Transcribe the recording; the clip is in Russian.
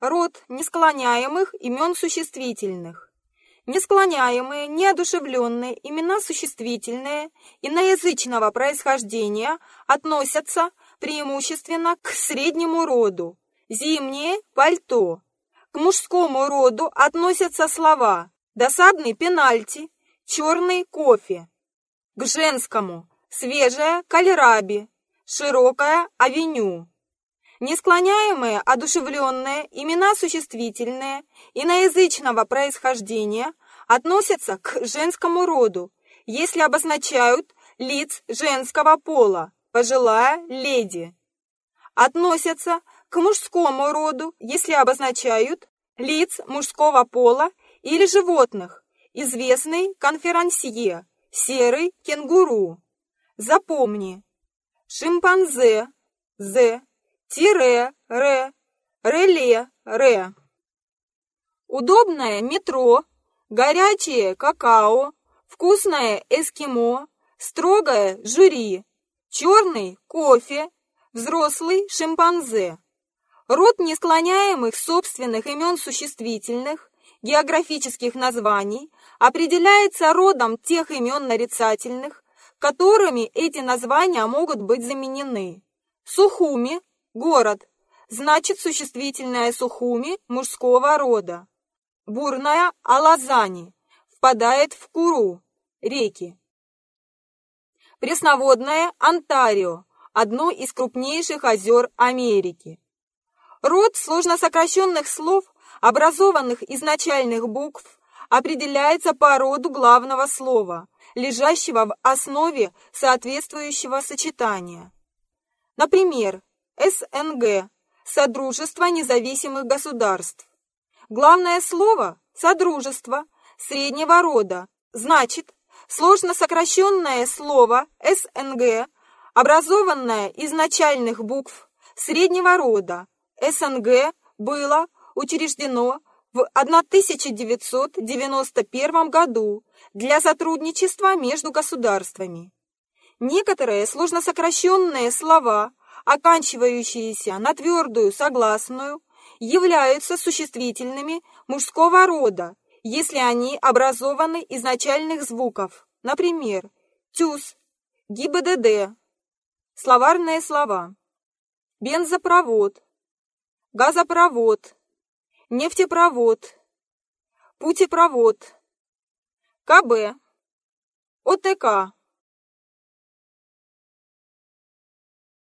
Род несклоняемых имен существительных. Несклоняемые, неодушевленные имена существительные иноязычного происхождения относятся преимущественно к среднему роду. Зимнее – пальто. К мужскому роду относятся слова «досадный пенальти», «черный кофе». К женскому – свежая кальраби, широкая авеню. Несклоняемые, одушевленные, имена существительные, иноязычного происхождения относятся к женскому роду, если обозначают лиц женского пола, пожилая леди. Относятся к мужскому роду, если обозначают лиц мужского пола или животных, известный конферансье, серый кенгуру. Запомни, шимпанзе, з, тире, ре, реле, ре. Удобное метро, горячее какао, вкусное эскимо, строгое жюри, черный кофе, взрослый шимпанзе. Род несклоняемых собственных имен существительных, географических названий определяется родом тех имен нарицательных, которыми эти названия могут быть заменены. Сухуми – город, значит существительное Сухуми мужского рода. Бурная – Алазани, впадает в Куру, реки. Пресноводное – Онтарио, одно из крупнейших озер Америки. Род сложно сокращенных слов, образованных из начальных букв, определяется по роду главного слова – лежащего в основе соответствующего сочетания. Например, СНГ – Содружество независимых государств. Главное слово – Содружество среднего рода, значит, сложно сокращенное слово СНГ, образованное из начальных букв среднего рода. СНГ было учреждено в 1991 году для сотрудничества между государствами. Некоторые сложно сокращенные слова, оканчивающиеся на твердую согласную, являются существительными мужского рода, если они образованы из начальных звуков, например, тюз, ГИБДД, словарные слова, бензопровод, газопровод, нефтепровод, путепровод, КБ, ОТК,